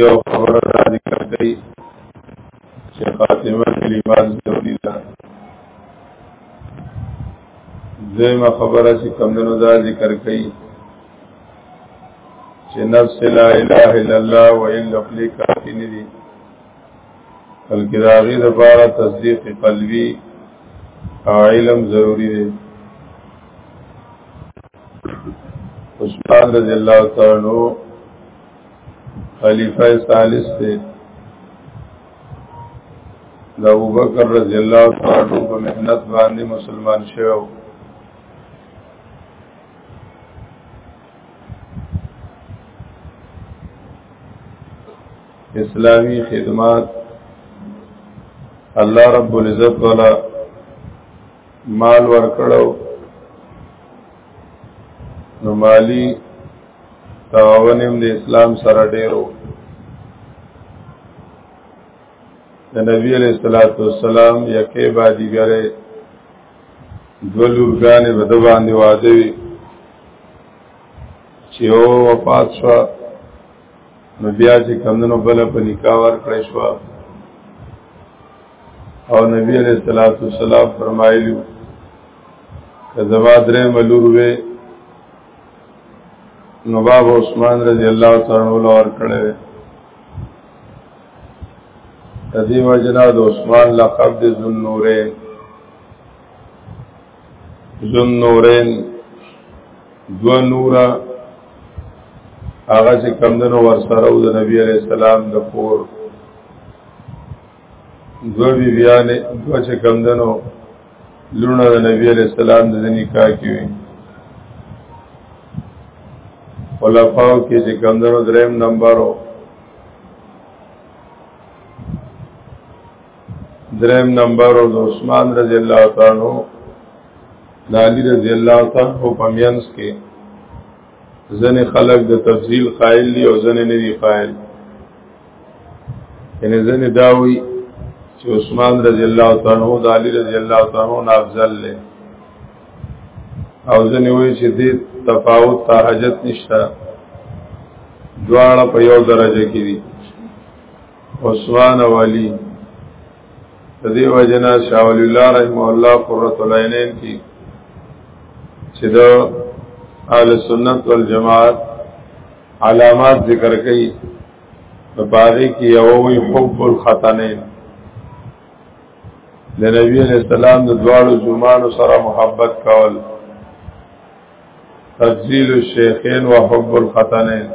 یو خبره را ذکر کړي چې خاتمه کلمات ضروري ده دویمه خبره چې کمدنو دا ذکر کړي چې نفس لا اله الا الله و ان لفلی کافی ندی بلکې دا غي د بارا تصدیق قلبي علم ضروری دی عثمان رضی الله تعالی عنہ خلیفہ ثالث ته د ابوبکر رضی الله تعالی عنہ په مهنت باندې مسلمان شوی اسلامی خدمات الله رب العزت والا مال ورکړو نو مالی تعاون هم د اسلام سره ډیرو د نبی علیہ الصلوۃ والسلام یکه بادی ګره دولورګان به د باندې واده وی چې او وفات شو نو بیا چې کمندونو بل په نکاح ور کړی شو او نبی علیہ الصلوۃ والسلام فرمایلی کذوا درې ملور وې نو باب عثمان رضی الله تعالی عنہ اور کړه تدی وجنا د عثمان لقب د ذنورین ذنورین دو نورا هغه چې کمندونو ور سره د نبی علیہ السلام د پور دو بی بیانې دو چې کم دنو لونه د نبی علیہ السلام د نکاح کې وي خلفاو کې چې کم دنو دریم نمبرو دریم نمبر او عثمان رضی الله تعالی عنہ د علی رضی الله تعالی په مینس کې ځنې خلق د تفضیل قائل دي او ځنې نه دي قائل یعنی ځنې داوي چې عثمان رضی الله تعالی او علی رضی الله تعالی نه افضل له او ځنې وایي چې دې تفاوت ته حاجت نشته دواړه په یو درجه کې دي عثمان او علی د دې وجنا شاه ولی الله رحم الله قرۃ العینین کی چې د اهل سنت والجماعت علامات ذکر کړي په باندې کې یو وی حب الختنین د نبی علیہ السلام د دواړو زمانو سره محبت کول تفضیل الشیخین و حب الختنین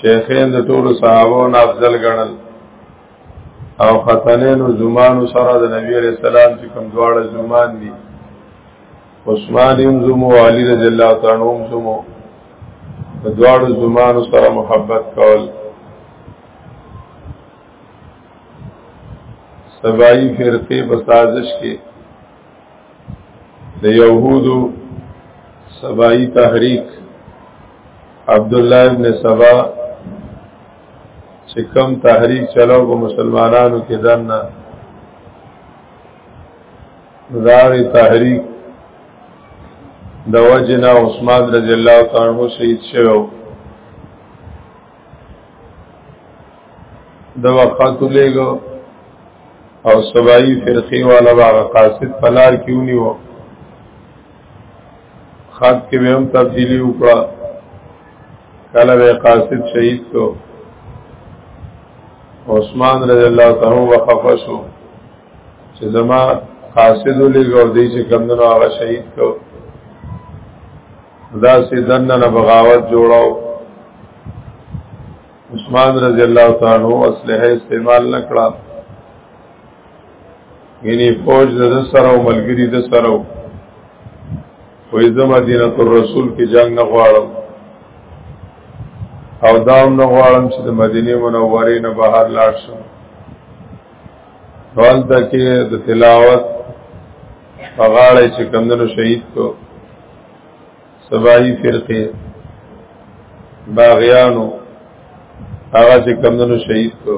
شیخین د ټولو صحابو نه افضل ګڼل او ختنینو زمانو سره د نبی علیہ السلام چې کوم دواړه زمان دي عثمان هم زمو علی رضی الله تعالی عنہ زمو د دواړو زمانو سره محبت کول سبایی فرقه په سازش کې د یهودو سبایی تحریک عبد الله ابن سبا چې کم تحریک چلاو په مسلمانانو کې دنه دار تحریک د وجنا عثمان رضی الله تعالی عنہ شهید شوو د وفات لګو او سبایی فرقی والا باغ قاصد پلار کیونی وو خط کې به هم تبدیلی وکړه کله به قاصد شهید شو عثمان رضی الله تعالی و خفه شو چې زما قاصد ولګو دی چې کمندونو هغه شهید کو دا سي دنه نه بغاوت جوړاو عثمان رضی الله تعالی عنہ اسلحه استعمال نکړه یعنی فوج د سره او ملګری د سره وې زه مدینه تر رسول کې جنگ نه غواړم او دام نه غواړم چې د مدینه منورې نه بهر لاړ شم ټول تکي د تلاوت په غاړه چې کمندونو شهید کو سبایی فرقه باغیانو هغه چې کمندونو شهید کو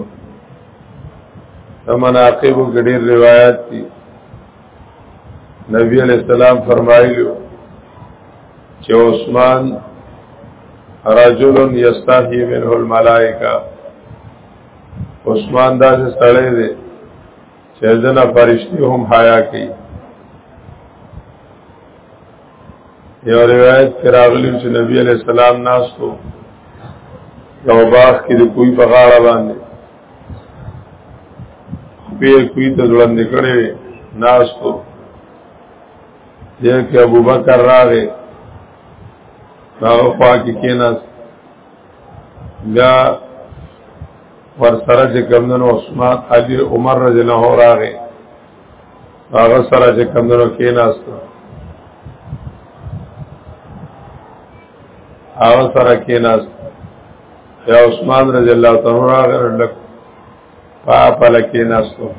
د مناقبو ګډیر روایت دي نبی علیہ السلام فرمایلیو چې عثمان رجل یستحی منه الملائکه عثمان دا سړی دی چې ځنه فرشتي هم حیا کوي یو روایت کې راغلی چې نبی علیہ السلام ناس کو یو باغ کې د کوی په غاړه باندې پیر کوی ته ځوړند کړي ناستو دې کې ابو بکر راغی هغه خوا کې کېناس بیا ور سره چې کمندونو عثمان علي عمر رضی الله راغی هغه سره چې کمندونو کېناستو او سره کې ناس یا عثمان رضی الله تعالی راغره لک پا پل کې ناس تو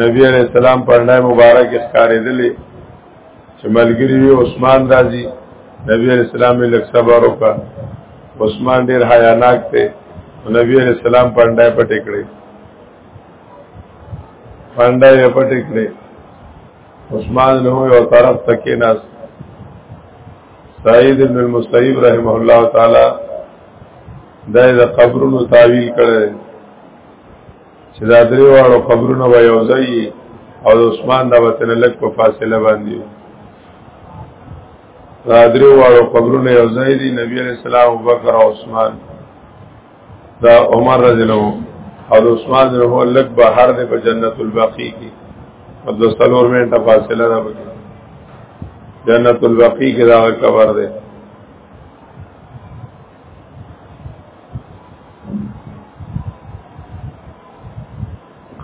نبی علیہ السلام پرنای مبارک اخکاری دلی چې ملګری وی عثمان راځي نبی علیہ السلام یې لک صبر وکړ عثمان ډیر حیاناک ته نبی علیہ السلام پرنای پټ کړی پرنای پټ کړی عثمان له یو طرف تکې ناس سعید بن المسیب رحمه الله تعالی دا د قبرونو تعویل کړي چې دا درې واړو قبرونه به یو ځای او د عثمان د وطن لک په فاصله باندې دا درې واړو قبرونه یو ځای دي نبی علیہ السلام ابوبکر او عثمان دا عمر رضی الله او عثمان رضی الله لک بهر د په جنت البقیع کې په د سلور منټه فاصله ده پکې جنت البقیع کې دا قبر ده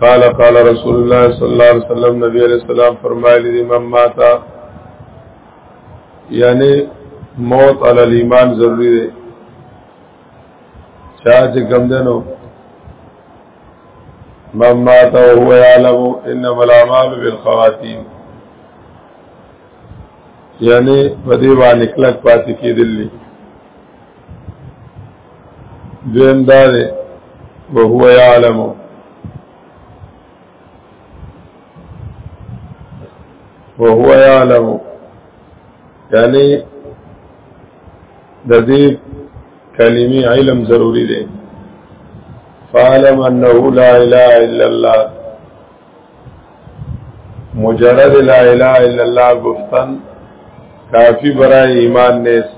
قال قال رسول الله صلی الله علیه وسلم نبی علیہ السلام فرمایلی دی من ماتا یعنی موت علی الایمان ضروری دی چا چې کم دنو من مات وهو يعلم انما الاعمال بالخواتيم یعنی په دې باندې کلک پاتې کېدل دي دویم دا دی وهو يعلم وهو يعلم یعنی د دې کلمې علم ضروری دی فعلم انه لا اله الا الله مجرد لا اله الا الله گفتن کافی برای ایمان نیست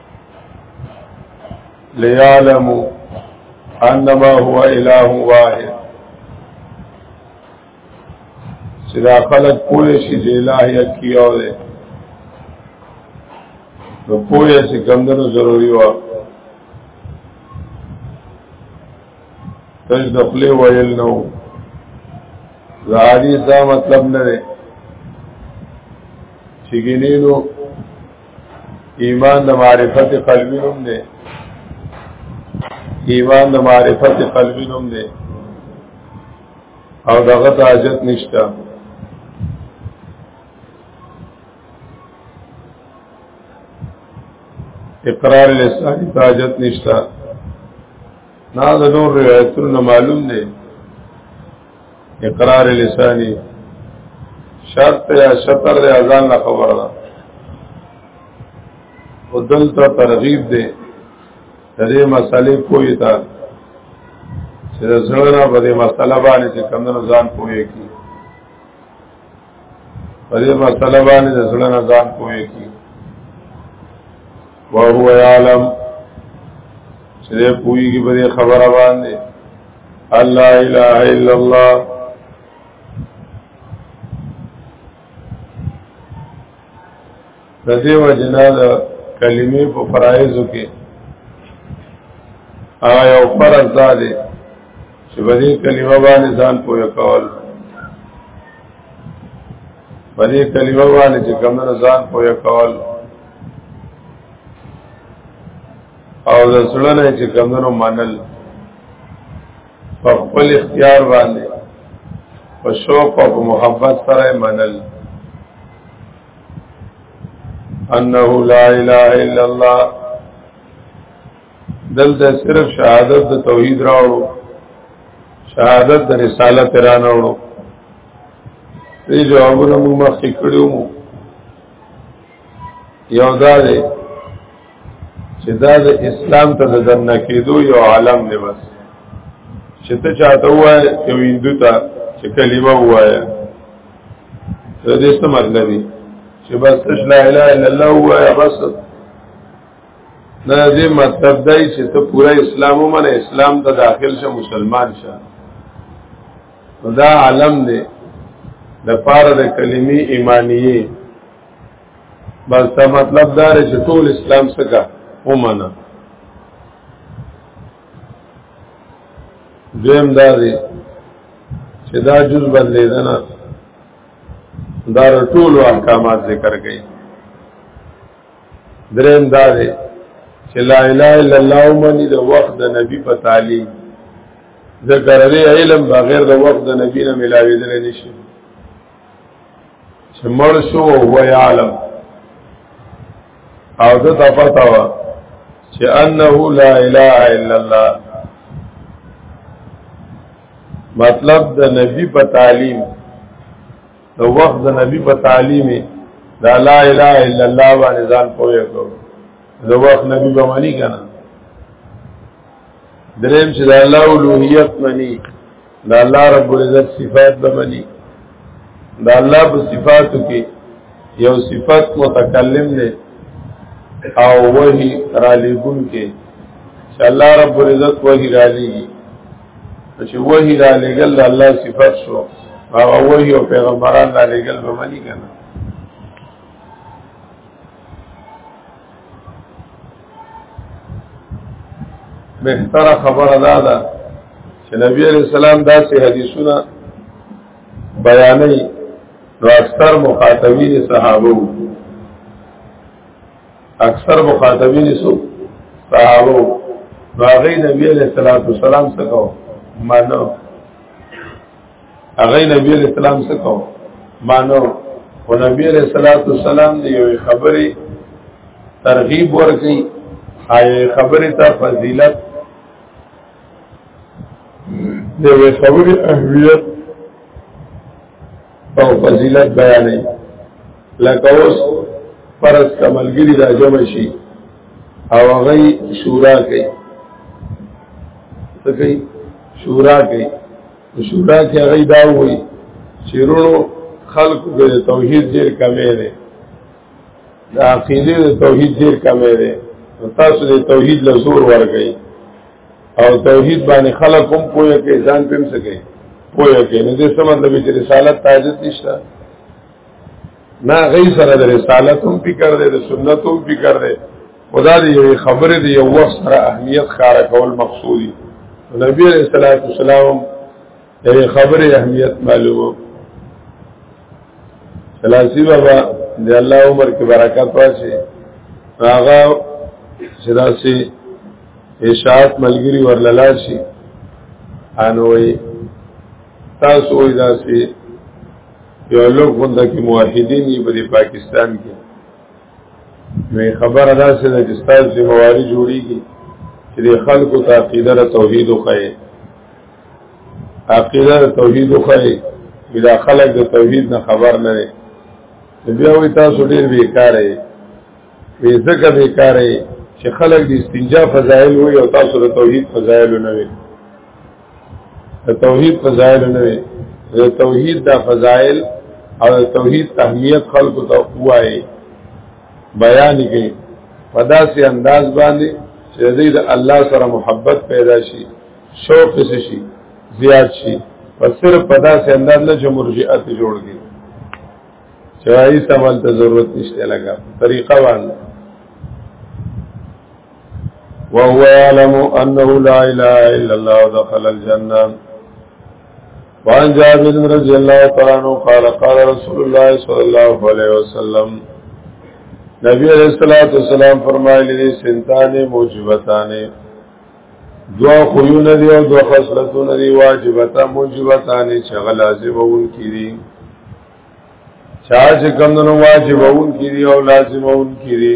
ليعلموا انما هو اله واحد چې دا خلک پوه شي چې الهیت کیو دی نو پوه شي کمدنو ضروری و تش د خپل ویل نو دا حدیث دا مطلب نه دی چې ګینینو ایمان د معرفت قلبی نوم دی ایمان د معرفت قلبی نوم دی او دغه ته حاجت نشته اقرار لسانی ته حاجت نشته نه د نور روایتونو معلوم دی اقرار لسانی شرط یا شطر دی ازان لا خبر ده او دلته ترغیب دی د دې مسالې کوی تا چې زړه نه په دې مسله باندې چې کمنو ځان پوهیږي په دې مسله باندې د زړه نه ځان کوی کی او هو عالم چې دې پویږي په دې خبره باندې الله اله الا الله د دې وجنا د کلمې په فرایزو کې هغه یو فرض ده چې په دې کلمه باندې ځان پوهه کول په دې کلمه باندې چې کوم ځان پوهه کول او د سړنه چې کمنو منل په خپل اختیار باندې په شوق او محبت سره منل انه لا اله الا الله دلته صرف شهادت د توحید راوړو شهادت د رسالت را نه وړو دې جوابونه موږ مخکې کړیو مو یو دا دی چې دا د اسلام ته د دننه کېدو یو عالم دی بس چې ته چاته وایې یو هندو ته چې کلمه وایې دې څه مطلب دی چې بس تش لا اله الا الله وایا بس نه دې مطلب دی چې ته پورا اسلام ومنه اسلام ته داخل شه مسلمان شه دا عالم دی د پاره د کلمې ایمانیه بس دا مطلب دا چې ټول اسلام څخه ومنه دویم دا دی چې دا جز باندې دنا دا ټول احکامات ذکر کړي دریم دا دی چې لا اله الا الله منی د وخت د نبی په تعلیم ذکر دی علم بغیر د وخت د نبی نه ملاوي دل نشي چې مړ شو او هو عالم او د تفتا وا چې انه لا اله الا الله مطلب د نبی په تعلیم د وخت د نبی په تعلیم دا لا اله الا الله باندې ځان پوهه کو د وخت نبی باندې کنه دریم چې د الله اولوهیت مني د الله رب العزت صفات به مني د الله په صفاتو کې یو صفت متکلم دی او وحی را لګون کې چې الله رب العزت وحی را لګي چې وحی را لګل د الله صفت شو هغه وحی او پیغمبران را لګل به مني کنه بهتره خبره دا ده چې نبی عليه السلام داسې حدیثونه بیانې نو اکثر مخاطبین صحابه وو اکثر مخاطبین سو صحابه وو نو هغه نبی عليه السلام څخه منو هغه نبی علیہ السلام څه کو مانو او نبی علیہ الصلوۃ والسلام دی یو خبره ترغیب ورکړي آی خبره ته فضیلت دی وی خبره اهمیت او فضیلت بیانې لکه اوس پرس کملګری را جمع شي او هغه شورا کوي څه کوي شورا کوي شورا کې هغه دا وایي چې ورونو خلکو کې توحید ډیر کمې دی د عقیده د توحید ډیر کمې دی تاسو د توحید له زور ورګي او توحید باندې خلک هم پوهه کې ځان پم سکے پوهه کې نو دې سم مطلب چې رسالت تاجت نشته نه غي سره د رسالت هم فکر دی د سنت هم فکر دی خدا دې یو خبره دې یو وخت سره اهمیت خار کول مقصودی نبی علیہ الصلوۃ والسلام یو خبره اهمیت معلومه سلاسی بابا دې الله عمر کې برکات راشي هغه سلاسی اشاعت ملګری ورللا شي انوي تاسو وې داسې یو لوګ غونډه کې موحدین په پاکستان کې نو خبره دا چې د استاد ذمہواری جوړیږي چې د خلکو ته عقیده را توحید وخی عقیده را توحید وخی بلا خلک د توحید نه خبر نه لري بیا وی تاسو ډیر بیکار یې وی ځکه بیکار یې چې خلک د استنجا فضایل وي او تاسو د توحید فضایل نه وي د توحید فضایل نه وي د توحید د فضایل او د توحید اهمیت خلکو ته وایي بیان کوي په داسې انداز باندې چې دوی د الله سره محبت پیدا شي شوق شي زیات شي په صرف په داسې انداز نه چې مرجئات جوړ دي چې هیڅ عمل ته ضرورت نشته لګا طریقه باندې وهو يعلم أنه لا إله إلا الله دخل الجنة وعن جابر رضي الله تعالى عنه قال قال رسول الله صلى الله عليه وسلم نبی علیہ الصلوۃ والسلام فرمایلی دي سنتانه موجبتانه دوا خوونه دي او دوا خصلتونه دي واجبتا موجبتانه چې لازم وون کړي چا چې کمونو واجب وون کړي او لازم وون کړي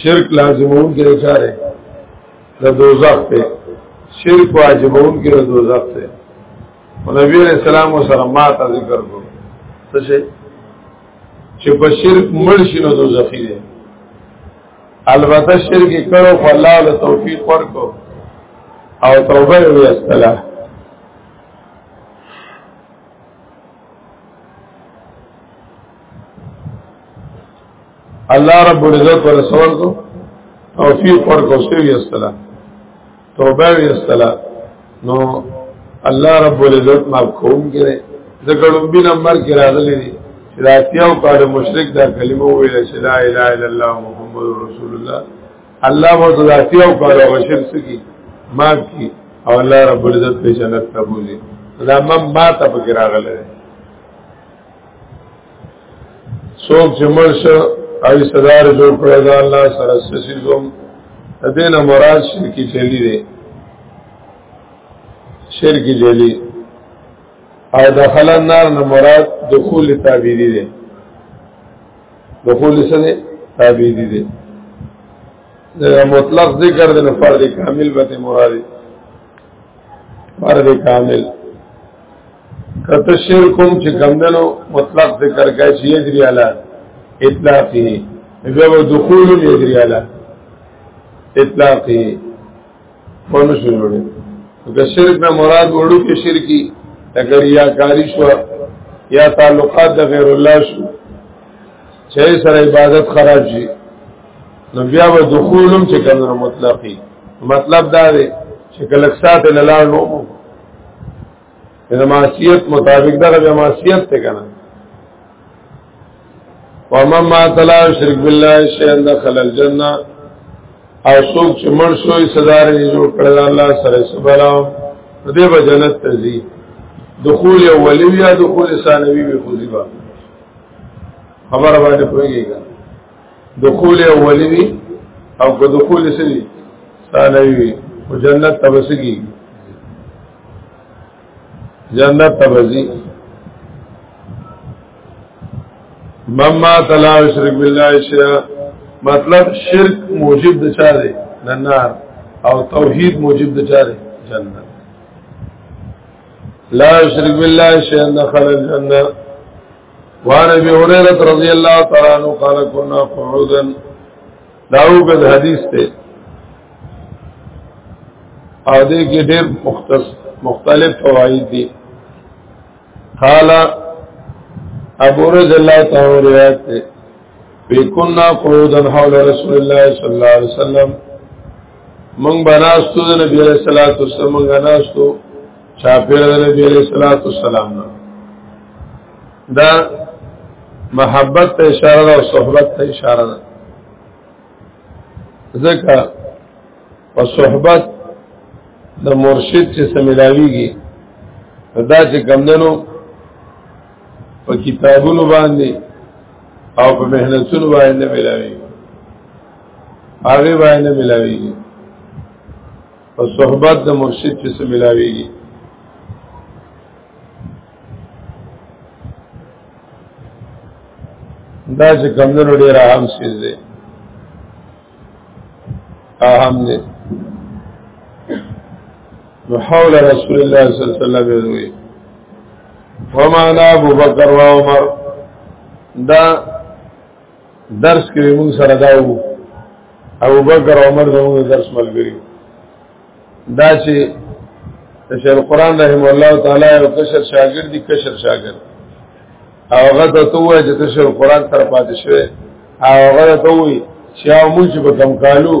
شرک لازمون کې چاره د دوزخ ته شرک واجبون کې د دوزخ ته نبی علیہ السلام سره ما ته ذکر کو څه شي چې په شرک مړ شي نو دوزخی دی البته شرک کړو خو الله له توفیق ورکو او توبه یې وستله الله رب العزت پر سوال کو توفیق ورکو سوی استلا توبه وی استلا نو الله رب العزت معاف کوم کړي ذکر بن نمبر کې راغلي دي چې راتیاو کاله مشرک دا کلمه ویل چې لا اله الا الله محمد رسول الله الله مو راتیاو کاله بشر سکی معاف کی او الله رب العزت په جنت قبول دي دا مم ما ته پکې راغلي څوک چې مرشه اوی صدار جوړ کړی دا الله سره سسیزم دین مراد شرکی چلی دی شرکی جلی او دخل النار نه مراد دخول تعبیری دی دخول سره تعبیری دی مطلق ذکر دی فرد کامل به مراد فرد کامل کته شیر کوم چې کمندنو مطلق ذکر کوي چې یجری علی اطلاقه بیا و دخول یجری علی اطلاقه ونه شو جوړه که شرک نه مراد وړو کې شرکی اگر یا کاری شو یا تعلقات د غیر الله شو چې سره عبادت خراب شي نو بیا و دخولم چې کمندنو مطلقي مطلب دا دی چې کلک سات لاله نو د معصیت مطابق دا د معصیت ته کنه ومن ما تلا شرک بالله شیئا دخل الجنه او څوک چې مړ شوی صدار یې جوړ کړل الله سره سبلا دې به جنت ته ځي دخول اولی یا دخول ثانوی به خوځي خبر باندې پوهیږي دخول اولی دی او که دخول سری ثانوی وی او جنت تبسگی جنت تبزی مما تلا شرک بالله شیا مطلب شرک موجب د چا دی ننار او توحید موجب د چا دی جنت لا شرک بالله شیا دخل الجنه وعن ابي هريره رضي الله تعالى عنه قال كنا قعودا داو په حدیث ته او دې کې ډېر مختلف فواید دي قال ابو رضی الله تعالی روایت ده وکنا قعودا حول رسول الله صلی الله علیه وسلم من بناستو د نبی علیہ الصلوۃ والسلام غناستو چاپیر د نبی علیہ الصلوۃ والسلام نه دا محبت ته اشاره ده او صحبت ته اشاره ده ځکه په صحبت د مرشد چې سملاویږي دا چې کمندنو په کتابونو باندې او په مهنتونو باندې ملاویږي هغه باندې ملاویږي په صحبت د مرشد چې سم ملاويږي دا چې کمزور ډیر اهم شیز دی اهم دی نو حول رسول الله صلی الله علیه وسلم وی ومعنا ابو بکر و عمر دا درس کې موږ سره دا وو ابو بکر عمر زموږ درس ملګری دا چې شیخ القران رحم الله تعالی او کشر شاګرد دي کشر شاګرد هغه ته توه چې شیخ القران تر پاتې شوی هغه ته توه چې موږ چې په کم کالو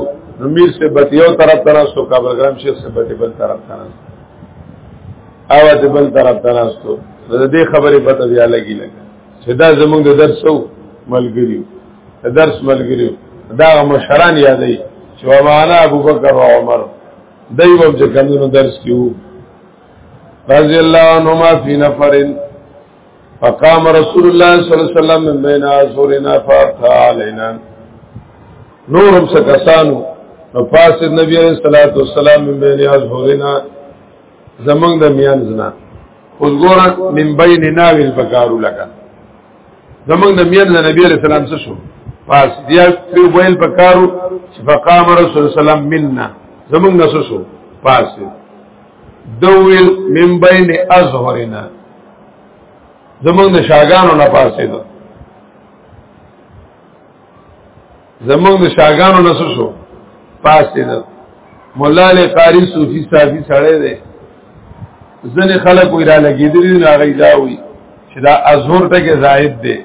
میر سے بت یو طرف طرف سو کابل گرام شیخ سے بت بل طرف طرف او ته بل طرف طرف سو د دې خبرې پته بیا لګی لګی چې دا زمونږ د درس او ملګری د درس ملګری دا مشران یادې چې معنا ابو بکر او عمر دایوم چې کمونو درس کیو رضی الله عنهما فی نفر فقام رسول الله صلی الله علیه وسلم من بین ازورنا فاتا علینا نورم سکسانو نو پاس نبی علیہ الصلوۃ والسلام من بین ازورنا زمنګ د میان زنا اوس ګوره من بین ناویل پکارو لکه زمنګ د میان د نبی علیہ السلام څخه شو پس بیا په ویل پکارو چې فقام رسول سلام منا زمنګ نسو شو پس دویل من بین ازهرنا زمنګ د شاګانو نه پاسې ده زمونږ د شاګانو نسو شو پاس دې ده مولا علی قاری صوفي صافي سړی دی ځنې خلک وی را لګېدلی نه هغه دا وی چې دا ازور ته کې زائد دی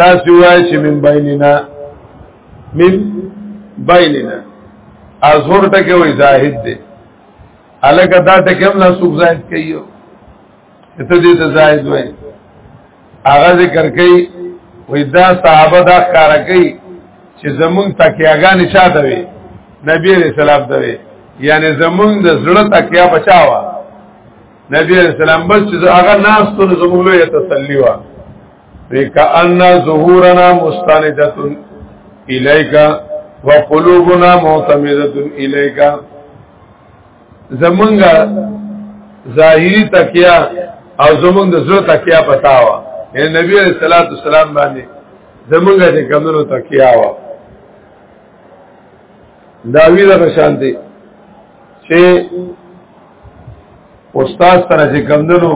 دا سی وای چې من بیننا من بیننا ازور ته کې وی زاهد دی الګا دا ټکم نه سوق زائد کوي ته دې ته زائد وای هغه ذکر کوي وې دا صحابه دا کار کوي چې زمونږ تکیاګانې چاته وي نبی عليه السلام ته وي یعنی زمونږ د زړه تکیا بچاوا نبی عليه السلام بس چې هغه ناس ته زمونږ له تسلی وا وکأن ظهورنا مستندة الیک وقلوبنا معتمدة الیک زمونږه ظاهری تکیا او زمونږ د زړه تکیا پتاوا اے نبی علیہ الصلوۃ والسلام باندې زمونږه د کمنو تکیا وا دا وی د شان دی چې استاد سره چې کمندنو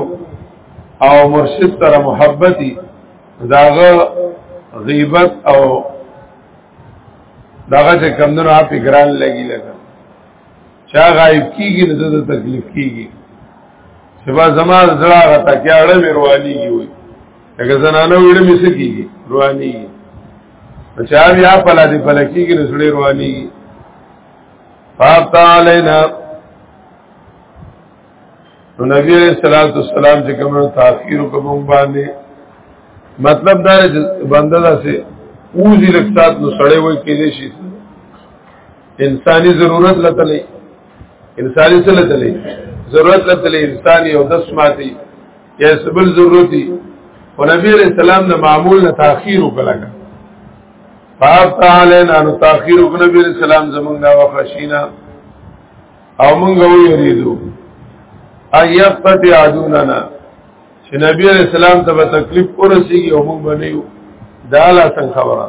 او مرشد سره محبتي داغه غیبت او داغه چې کمندنو اپ ګران لګی لګا چا غایب کیږي نو د تکلیف کیږي سبا زما زړه غتا کې اړه مې رواني وي هغه زنانه وړه مې سکیږي رواني چا بیا پلا دی پلا کیږي نو سړي رواني فاتا علینا نو نبی علیہ الصلوۃ والسلام چې کوم تاخير کوم باندې مطلب دا بنده دا سه اوزی لکتات نو سړی وای کېږي شي انساني ضرورت لته انساني څه لته ضرورت لته انسان یو دس ماتي یا سبل ضرورتي او نبی علیہ السلام نه معمول نه تاخير وکړه فاب تعالی نه نو تاخير وکړه نبی علیہ السلام زمونږ دا وخښینا او مونږ ویریدو ايقت عدوننا چې نبی علیہ السلام ته تکلیف ورسیږي او مونږ باندې دا لا څنګه خبره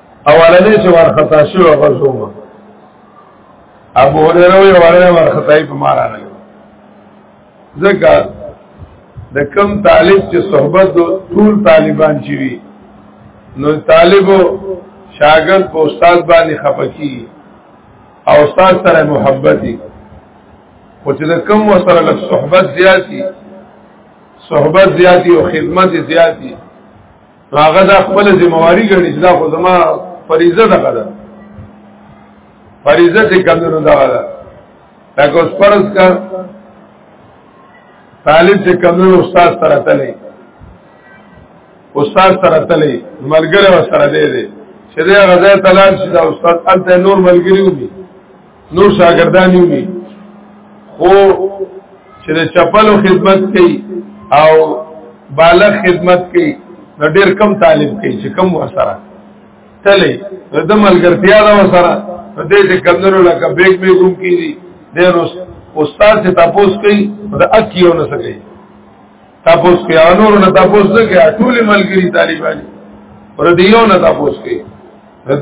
اولنې چې ورخطا شو هغه زوما ابو هريره وی اولنې ورخطای په مارا نه ځکه د کم طالب چې صحبت دو ټول طالبان چي وي نو طالبو شاګرد په استاد باندې خپکی او استاد سره محبت دي خو چې د کم وسره لږ صحبت زیاتی صحبت زیاتی او خدمت زیاتی هغه دا خپل ذمہواری ګڼي چې دا خو زما فریضه ده غدا فریضه چې کمنو دا غدا لکه اوس فرض کا طالب چې کمنو استاد سره تللی استاد سره تللی ملګری و سره دی دی چې دا غزا تلال شي دا استاد الته نور ملګری وي نور شاګردان یو دي خو چې د چپلو خدمت کوي او بالغ خدمت کوي نو ډېر کم طالب کوي چې کم وسره تلې د ملګرتیا دا وسره په دې چې کمنو لکه بیگ به ګوم کیږي د استاد ته تاسو کوي دا اکیو نه سکي تاسو کې انور نه تاسو کې ټول ملګری طالبان پر دیو نه تاسو کې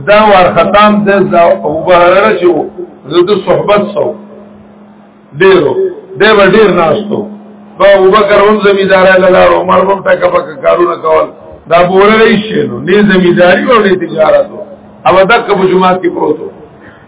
دا ور ختم د ابو بهرره چې د صحبت سو ډیرو دی و ډیر ناشتو با ابو بکر هم زمیدار لار عمر هم ټک پک کارونه کول دا بوله شي نو نه زمیداری او نه تجارت او دا کبو جماعت کې پروتو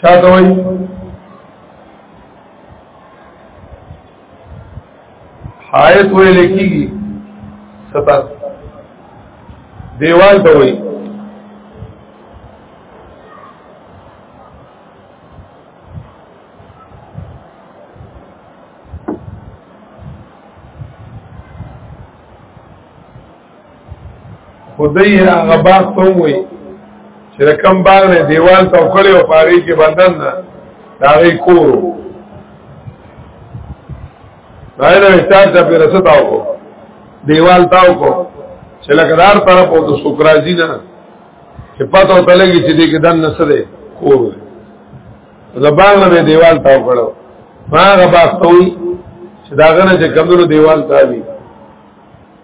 چا ته وایي حایت ویل کیږي ستا دیوال ته وایي خدای هغه باغ ته وای چې کوم باغ نه دیوال ته وکړي او پاره کې بندن نه دا غي کورو دا نه استاد ته پر رسټاو کو دیوال تاو کو چې لګدار طرف او د سوکراجی نه چې پته او تلګي چې دې کې دن نه سره کور زبان نه دیوال تاو کړو ما غباستوي چې داغه نه چې کمونو دیوال تاوي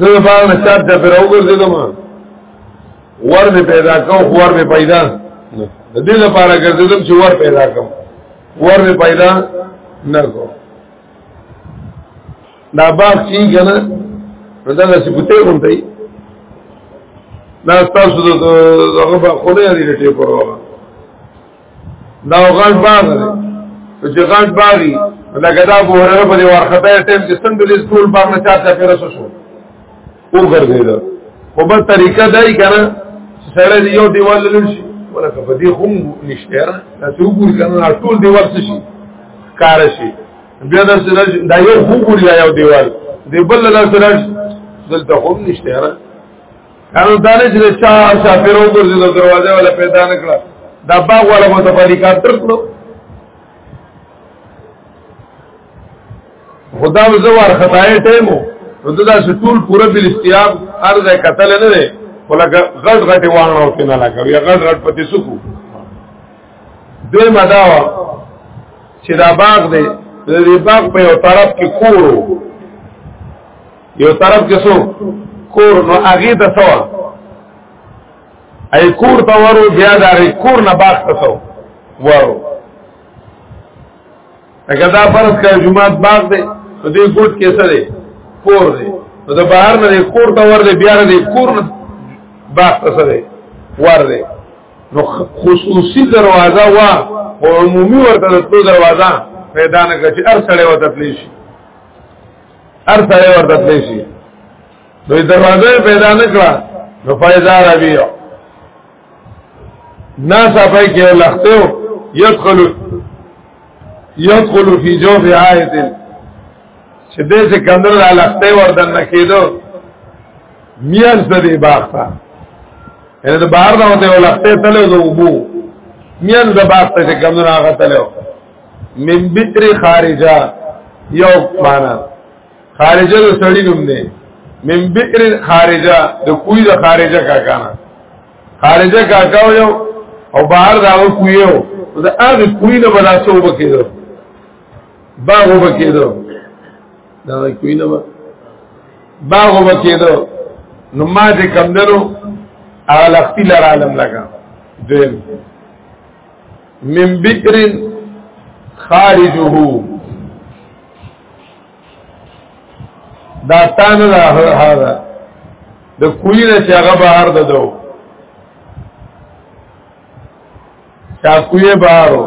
زه په هغه چاپ ته پر وګرځیدم ور می پیدا کوم ور می پیدا د دې لپاره ګرځیدم چې ور پیدا کوم ور می پیدا نه کوم دا باغ چی کنه نو دا څه پته کوم ته دا تاسو د هغه په خونه دی ټیپ ورو دا غټ باغ دی چې غټ باغی لکه دا په هره په ورخته ټیم کې څنګه د سکول باغ نه چاته پیرا شو او ګرځیدا په بل طریقه دای کنه سره یو دیوال لنشي ولکه په دې هم نشته را تاسو وګور کنه ټول دیوال څه شي کار شي بیا دا سره دا یو وګور یا یو دیوال دی بل لا سره دلته هم نشته را کارو دانه چې چا شاپیرو ګرځي د دروازه ولا پیدا نکړه دا باغ ولا مو ته پلي کار تر کړو خدا مې زوار خدای ټیمو نو دا ټول پوره بل استیاب ارزه قتل نه دی ولکه غټ غټي وانه او کنه لګا یا غټ غټ پتی سکو دوی مداوا چې دا باغ دی د باغ په یو طرف کې کورو یو طرف کې سو کور نو هغه ته سو ای کور ته ورو بیا دا کور نه باغ ته سو ورو اګه دا فرض کړه جمعه باغ دی نو دې ګوت کې څه دی کور دی نو دا بهر نه کور ته ور دی بیا نه کور نه باغ ته څه دی ور دی نو خصوصي دروازه وا او عمومي ورته د دروازه پیدا نه کړي ار سړی وته پلیشي هر سره ورته تللی شي نو دروازه پیدا نکړه نو فایزا ربیع ناس پای کې لختو يدخل يدخل في جوف آیت چې دې څه کندر را لخته وردن نکیدو میان سدي باغ تا ان د بهر نه وته لخته تلو د وبو میان د باغ ته کندر هغه تلو من بتر خارجه یو معنا خارجه د سړی نوم دی من بئر خارجه د کوی د خارجه کاکا نه خارجه کاکا یو او بهر دا کوی یو دا هغه کوی نه بلا څو بکیدو باغ بکیدو دا کوی نه باغ بکیدو نو ما دې کم درو هغه لختی لرالم لگا دویم من بکر خارجه دا تان دا هغه د کوی نه چې هغه بهر ددو چا کوی بهارو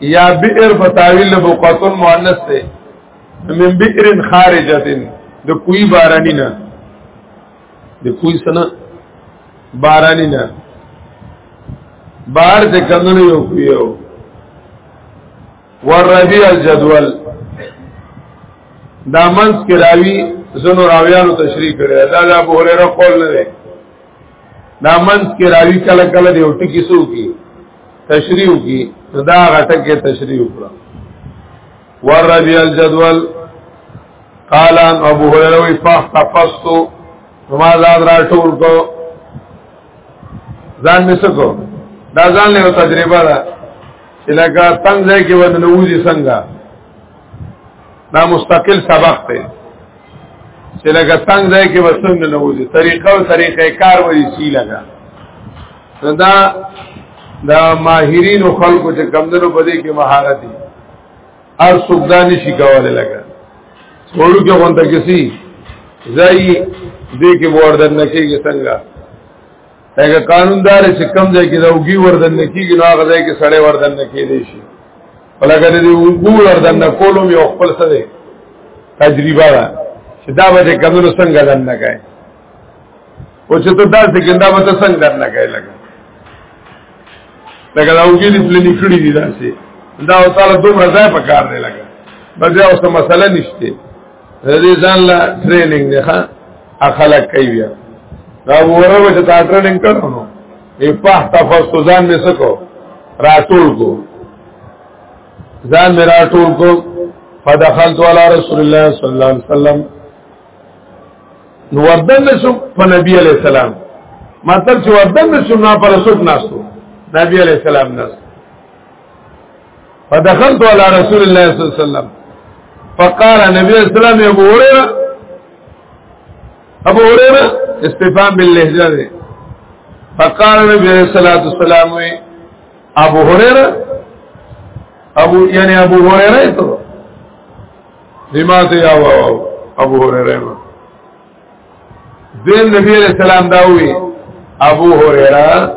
یا بئر په تعویل له بوقاتن مؤنث ته من بئر خارجه د کوی بارانی نه د کوی سنه بارانی نه بار د کمنو یو کویو والربيع الجدول دا منس کې راوي زنو راویانو تشریح کړي دا د ابو هريره قول نه دی دا منس کې راوي کله کله دی او ټکی سو کی تشریح کی دا غټه کې تشریح وکړه والربی الجدول قال ان ابو هريره وی فاحتفظت ما ځان را ټول کو ځان می سکو دا ځان له تجربه ده چې لکه تنگ ځای کې ود نوځي څنګه دا مستقل سبق دی چې لکه تنگ ځای کې وسنګ نوځي طریقه او طریقې کار وایي سی لګا دا دا ماهرین او خلکو چې کمندونو په دې کې مهارت دي هر څوک دا نشي کولای لګا ټولو کې غونډه کې سي ځای دې کې وردن نه کېږي څنګه هغه قانوندار چې کم ځای کې دا وګي وردن نه کېږي نو هغه ځای کې سړی وردن نه کېدي شي ولګا دې وګو وردن نه کولم یو خپل څه دی تجربه ده چې دا به کمونو څنګه دن نه کوي او چې ته داسې کې دا به ته څنګه درنه کوي لکه لکه دا وګړي پلنې کړي دي داسې دا او تعالی دومره ځای په کار دی لکه بس یو څه مسله نشته دې ځان لا ټریننګ نه ښه اخلاق کوي بیا دا وره به ته ټریننګ کړو نو یې په تفصیل ځان مې سکو راټول کو ځان مې راټول کو فدخلت على رسول الله صلى الله عليه وسلم نو وردن نشم په نبی علی السلام مطلب چې وردن نشم نه پر رسول ناستو نبی علی السلام ناستو فدخلت على رسول الله صلی الله علیه وسلم فقال نبی علیہ السلام ابو هريره ابو هريره استفهام باللهجه ده فقال نبی علیہ الصلوۃ والسلام ابو هريره ابو یعنی ابو هريره ته دیما ته یا ابو هريره دین نبی علیہ السلام دا وی ابو هريره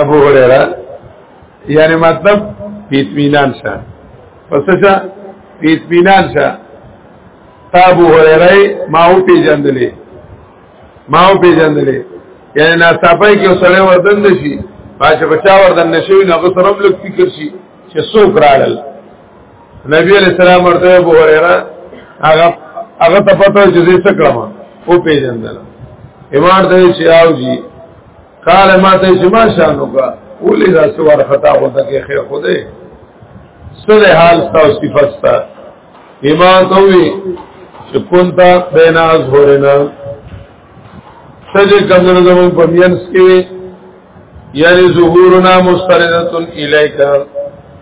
ابو هريره یعنی مطلب پیتمینان شه پس شه پیتمینان شه تا ابو هريره ما او پیجندلې ما او پیجندلې یعنی نا صفای کې سره وردن نشي پاشه بچا وردن نشي نو غسرم لک فکر شي چې څوک راړل نبی علیہ السلام ورته ابو هريره هغه هغه ته پته چې زه څه کړم او پیژندل ایمان ته چې آو جی قال ما ته چې ما شانو کا ولې دا سوار خطا وته کې خیر خوده سره حال تا او صفات تا ایمان ته وی چې کونتا بینا از هورینا سجه کمنو زمون په مینس کې یعنی ظهورنا مستردتن الیکا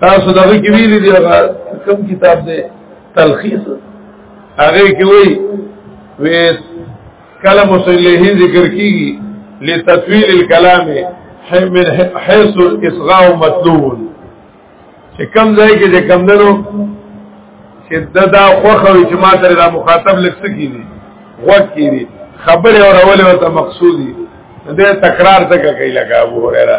تاسو دغه کې ویلي دی هغه کوم کتاب دی تلخیص هغه کې وی وی کلم صلیه ذکر کیږي لتطویل الكلام من حيث الاصغاء مطلوب چې کم ځای کې د کم دنو چې دا دا خوخه وي چې ما تر دا مخاطب لکس کیږي وخت کیږي خبره اور اول او ته مقصودی دې تکرار تک کوي لگا وو رہا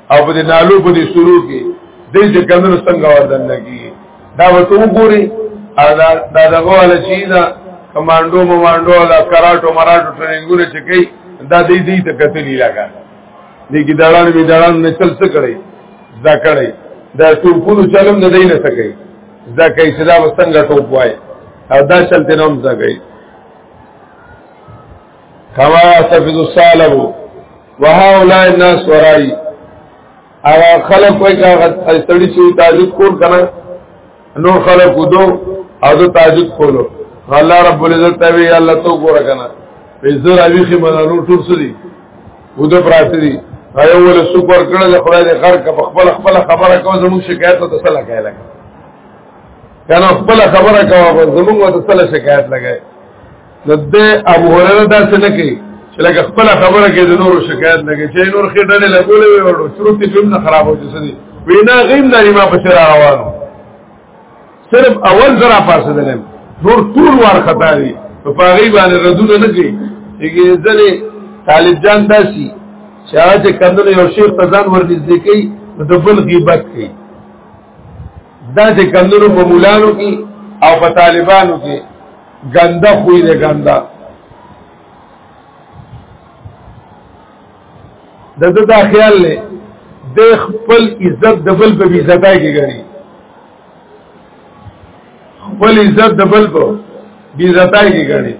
او په دې نالو په دې شروع کې دې چې کمنو څنګه وردن لګي دا وته وګوري دا دا دغه ول چی دا کمانډو مواندو دا کراټو مراټو ټرینګونه چې کوي دا دې دې ته کتلی لګا دې کې دړان می دړان نه چل څه کړي دا کړي دا ټوپونو چلم نه دی نه څه کوي دا کوي چې دا وسنګ ټوپ وای او دا چلته نوم څه کوي کما سفید الصالح وهؤلاء الناس ورای هغه خلق وای کا سړی چې تاجد کول کنه نو خلق ودو او د تاجد کولو الله رب العزت ته وی الله تو ګور کنه په زر اوی خې منانو ټول سړي ود پراته دي هاي ول سپر کړه د خدای د خر کا خپل خپل خبره کو زمو شکایت ته سلا کوي لګا کنه خپل خبره کو زمو ته سلا شکایت لګای دته ابو هرره دا څه نه کوي چې لکه خپل خبره کې د نور شکایت نه کوي چې نور خې ډلې لګولې وي او شروع ته هم نه خراب وځي سدي وینا غیم د امام بشیر روانو صرف اول زرا پاسه دلم نور ټول وار خطا دي په پاغي باندې ردونه نه کوي چې ځلې طالب جان داسي چې هغه چې کندل یو شیخ تزان ورنږدې کوي نو د بل غیبت کوي دا چې کندلو په مولانو کې او په طالبانو کې ګنده خوې دې ګنده د دې دا خیال لې د خپل عزت د بل په عزتای کې غني خپل عزت د بل په عزتای کې غني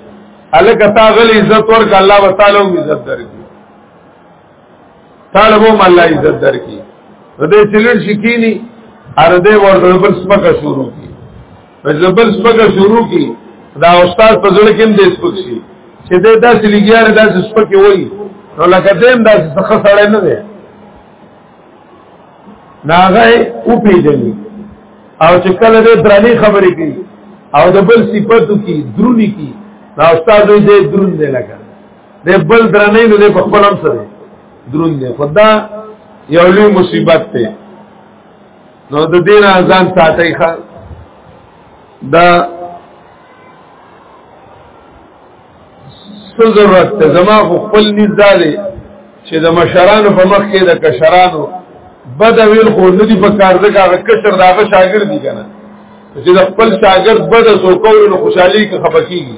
الک تا غل عزت ورک الله تعالی او عزت درکې طالبو الله عزت درکې د دې چلن شکینی ارده ورته بل سمکه شروع کی زبر سپکه شروع کی دا استاد په ځل کې دې سپک شي چې دې داسې لګیاره داسې سپکه وایي نو لکه دیم داسې څه سړی نه دی ناغه او پیژني او چې کله دې درنې خبرې کوي او د بل صفاتو کې درونی کې دا استاد دې درون دی لکه دې بل درنې نو دې په خپل هم سره درون دی خدا یو لوی مصیبت ته نو د دین ازان ساتي ښه دا څه ضرورت ته زما خو خپل نږدې چې د مشرانو په مخ کې د کشرانو بد ویل خو نه دی په کار ځکه هغه کشر دا هغه شاګرد دی کنه چې د خپل شاګرد بد سو کول نو خوشحالي کې خپکیږي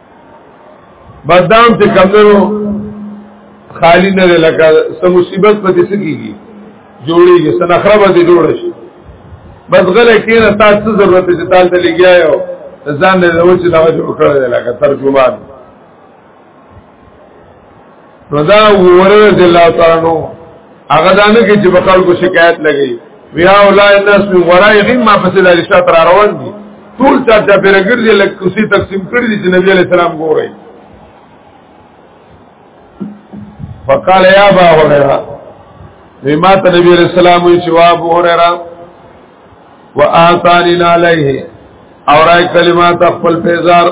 بس دام چې کمدنو خالی نه لکه سه مصیبت په دې سکیږي جوړیږي سن خرابه دې جوړ شي بس غله کینه تاسو ضرورت چې تاسو ته لګیا یو ځان دې وچ دا وجه وکړل لکه ترجمان رضا وره رضی الله تعالی نو هغه دانه کې چې بقال کو شکایت لګي بیا اولای الناس من ورایهم ما پسې د رشاد را روان دي ټول چا چا پر ګرځي لکه کوسي تقسیم کړی دي چې نبی علی السلام ګوري فقال یا با هريره بما ته نبی علی السلام وی چې وا ابو هريره وآتاننا علیه اورای کلمات خپل پیزار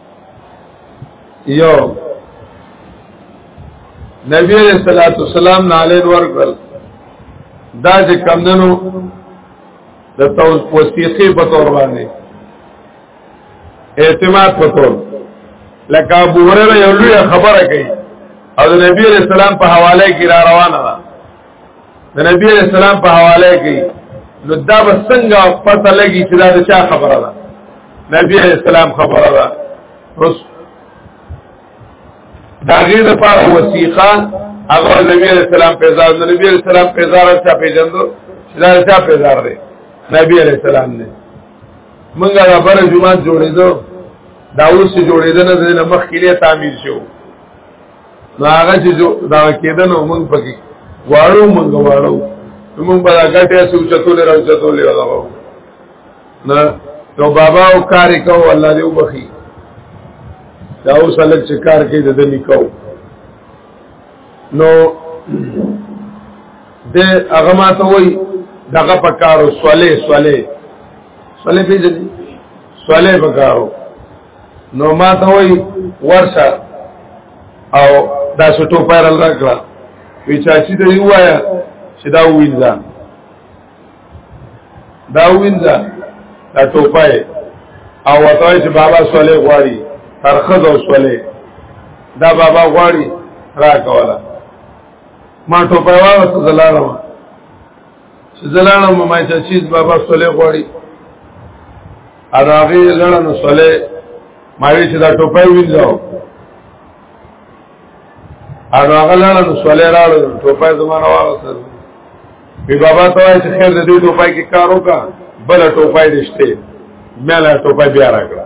یو نبی علیہ الصلوۃ والسلام نالین ورکل دا چې کمندنو د توثیقی په تور باندې اعتماد په تور لکه ابو هرره یو لوی خبره کوي او د نبی علیہ السلام په حواله کې را روانه ده د نبی علیہ السلام په حواله کې نو دا به څنګه پته لګي چې دا د چا خبره ده نبی علیہ السلام خبره ده اوس دا غیر د پاره وثیقه هغه نبی علیہ السلام په ځان نبی علیہ السلام په ځان څخه پیژندو چې دا چا په ځان دی نبی علیہ السلام نه مونږه دا بر جمعه جوړېدو دا اوس جوړېدنه د مخ کې تعمیر شو نو هغه چې جو دا کېدل نو موږ پکې واړو موږ واړو موږ به دا ګټه سو چتول راو چتول راو نه نو بابا او کار کو الله دې وبخي دا اوس الګ چې کار کوي د دې کو نو د هغه ما ته وای دغه پکارو سوالې سوالې سوالې پیژنې سوالې پکارو نو ما ته وای ورشه او دا سټو پیرل راکړه وی چاچی ته یو وایا چې دا وینځه دا وینځه دا ټوپای او وتاوی چې بابا صالح غواړي ترخذ او صالح دا بابا غواړي را کوله ما ټوپای واغسته زلالم زلانه ممای ته چیز بابا صلی غواړي اراغه لړنو صلی ما وی چې دا ټوپه وینځو اراغه لړنو صلی راړو ټوپه زمانه واغسر وی بابا ته وای چې خیر دې ټوپه کې کار وکا بل ټوپه دې شته مې لا ټوپه بیا راکړه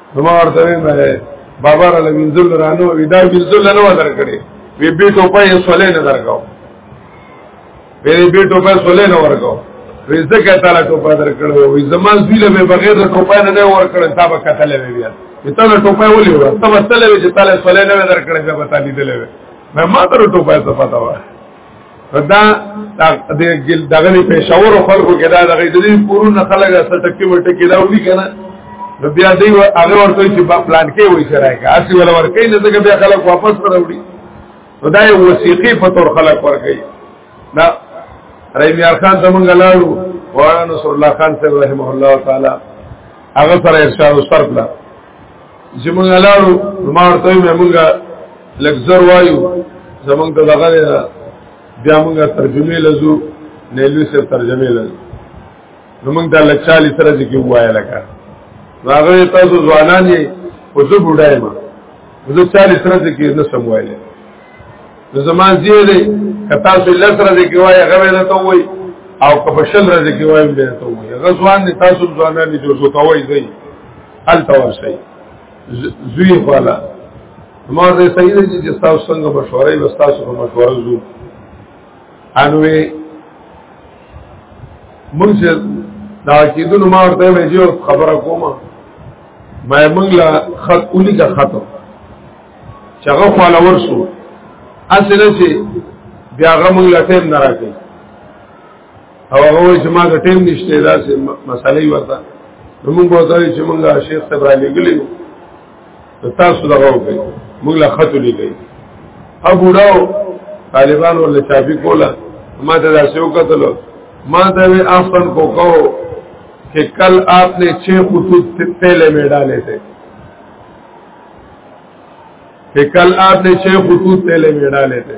نو ما ورته ویم بابا را لوینځل رانو وی دا وینځل نه ودر کړي وی به ټوپه یې سولې نه درکاو به به ټوپه سولې نه ورکاو وی زکه تعالی ټوپه درکړو وی زما زیله به بغیر د ټوپه نه نه ورکړ تا به قتل وی بیا ته د ټوپه ولې ور ته وتل وی چې تعالی سولې نه درکړې به تعالی دلې ما تر ټوپه څه پتا و دا د ګل دغه نه پېښور خلکو کې دا دغه د دې پورونه خلک اصل ټکی ورټه کې دا ودی کنه نو بیا دی هغه ورته چې په پلان کې وای سره کا اسی ولا ورکې نه ځکه بیا خلک واپس راوړي نو دا یو وثیقې په تور خلک ورکې دا رحیم یار خان زمونږ لاړو وانه نصر الله خان صاحب رحمه الله تعالی هغه سره ارشاد او سرپلا چې موږ لاړو نو ما ورته وې موږ لکزر وایو زمونږ ته دغه بیا موږ ترجمه لزو نیلوی سره ترجمه لزو نو موږ دا لچالي سره چې کې وایې لکه راغلی تاسو ځوانان یې او زه بوډای ما زه 40 سره چې کې نه سم وایې نو زمان زیه دې کتا سو لسره دې کې وایې غوې نه ته وایې او کپشل راځي کې وایم به ته وایې غزوان دې تاسو ځوانان دې جوړ شو ته وایې حالت ورسي زوی خوالا ما زه سید چې تاسو څنګه مشورې وستاسو په مشوره زو انوي مونږ دا کېدونو ما ورته وې جو خبره کومه ما مونږ لا خط اونی کا خط چې هغه خوالا ورسو اصله چې بیا هغه مونږ لا ټیم نه راکې او هغه وایي چې ما د ټیم نشته دا سه مسالې ورته موږ به ځای چې موږ شیخ صاحب را لګلې نو تاسو دغه وکړي موږ لا خط لګي ابو راو طالبان ول چابي کولا ما ته دا سه وکړل ما ته وی احسن کو کو کہ کل آپ نے چھ خطوط پہلے میں ڈالے تھے کہ کل آپ نے چھ خطوط پہلے میں ڈالے تھے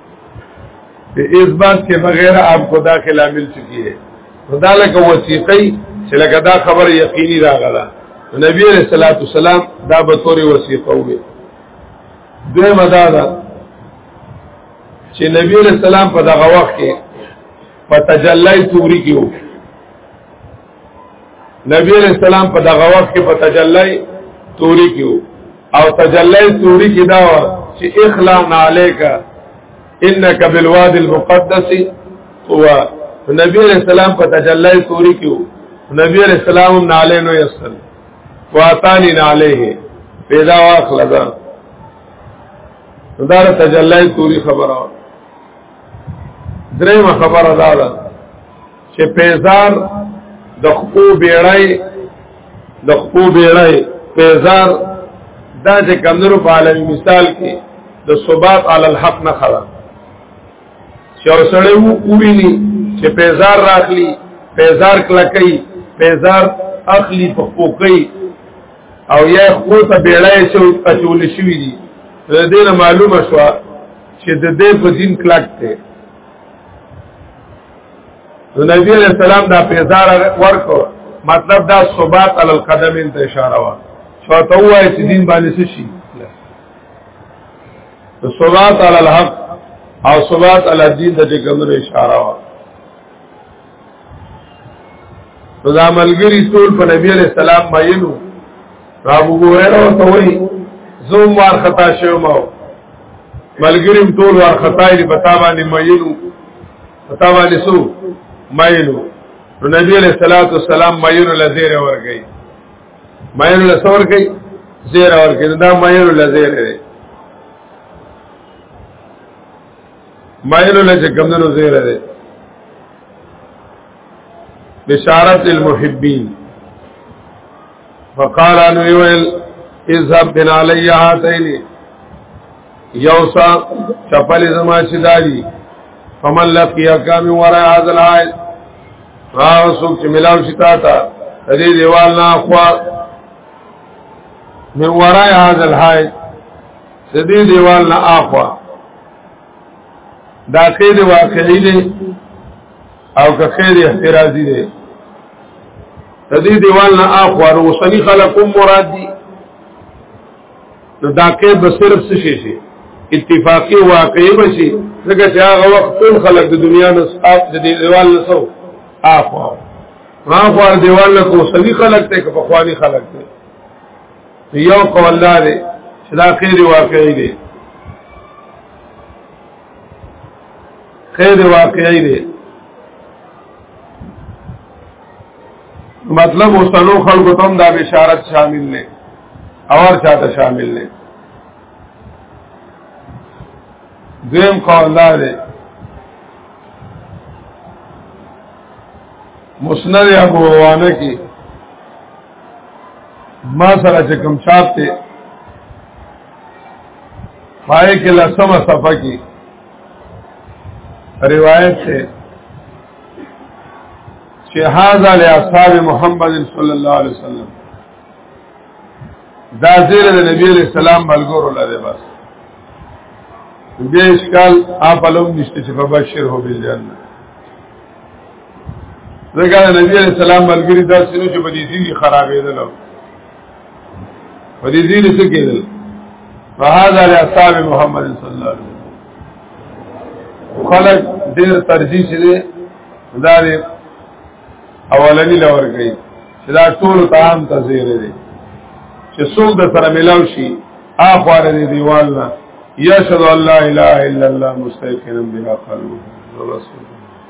په اس بات کې بغیر اپ کو داخل عامل چکی ہے خدا لکه وثیقی چې لکه دا خبر یقیني راغله نبی علیہ الصلوۃ والسلام دا به توري وثیقه وي دوی مدادا چې نبی علیہ السلام په دغه وخت کې په تجلی توري کې وو نبی علیہ السلام په دغه وخت کې په تجلی توري کې او تجلی توري کې دا چې اخلا علیک انک بالواد المقدس هو نبی علیہ السلام په تجلی توري کې نبی علیہ السلام ناله نو یسل واتانی ناله پیدا واخلا دا دا تجلی توري خبره درېمه خبره دا ده چې پیزار د خپو بیړای د خپو بیړای پیزار دا چې کمنو په عالم مثال کې د ثبات علی الحق نه خلا چې اوسړې وو ویني چې پیزار راخلی پیزار کلکې پیزار اخلی په پوکې او یا خو ته بیړای چې اچول شوی دی دې معلومه شو چې د دې په دین کلک ته نو نبی علیہ السلام دا پیزار ورکو مطلب دا ثبات علی القدم ته اشاره وا شو ته وای چې دین باندې څه شي نو ثبات علی الحق او ثبات علی الدین ته کومه اشاره وا نو دا ملګری ټول په نبی علیہ السلام مینو ابو هريره ته وای زوم وار خطا شوی ما ملګریم ټول وار خطا یې پتا باندې مینو پتا باندې سو مینو نو نبی علیہ الصلوۃ والسلام مینو لزیر ورګی مینو لسور گئی زیر ورګی دا مینو لزیر دی مایلو له چې کمندونو زیره ده بشارت المحبین فقال ان ویل اذهب بن علی هاتین یوسا چپل زما شداری فمن لقیا کام ورا هذا العائد راو سوک چې ملاو شتا تا دې دیوال نه خوا من ورای هذا الحائط د دې دیوال نه اخوا دا قید واقعي دی او که قید احترازي دی د دې دیوال نه اخوا روسنی خلقوم مراد دي نو دا قید به صرف څه شي شي اتفاقی واقعي بشي ځکه چې هغه وخت ټول خلک د دنیا نه صاحب د دیوال نه سو اخوا ما خو دیوال نه کوسوي خلک ته که په خواني خلک ته یو قول دا دی چې دا خیر واقعي دی خیر واقعي دی مطلب اوسلو خلکو تم دا بشارت شامل نه اور چاته شامل نه دویم قول دا دی مسند ابو روانه کی ما سره چې کوم چاپ ته پای کې لسمه صفه کې روایت ته چې هاذا له اصحاب محمد صلی الله علیه وسلم دا زیر د نبی علیہ السلام ملګرو لاره بس دې اشکال اپلوم نشته چې فبشر هو بالجنه ځکه نبی علیہ السلام ملګری دا سينو چې په دې ځینې خرابېدل په دې ځینې څه کېدل فهذا لاصحاب محمد صلی الله علیه وسلم خلق ډېر ترجیح دي دا دې اولنی لور کوي چې دا ټول تام تزیر دي چې څوک د سره ملاو شي اخوار دې دیوال نه یشهد الله الا الا الله مستقیما بها قلبه رسول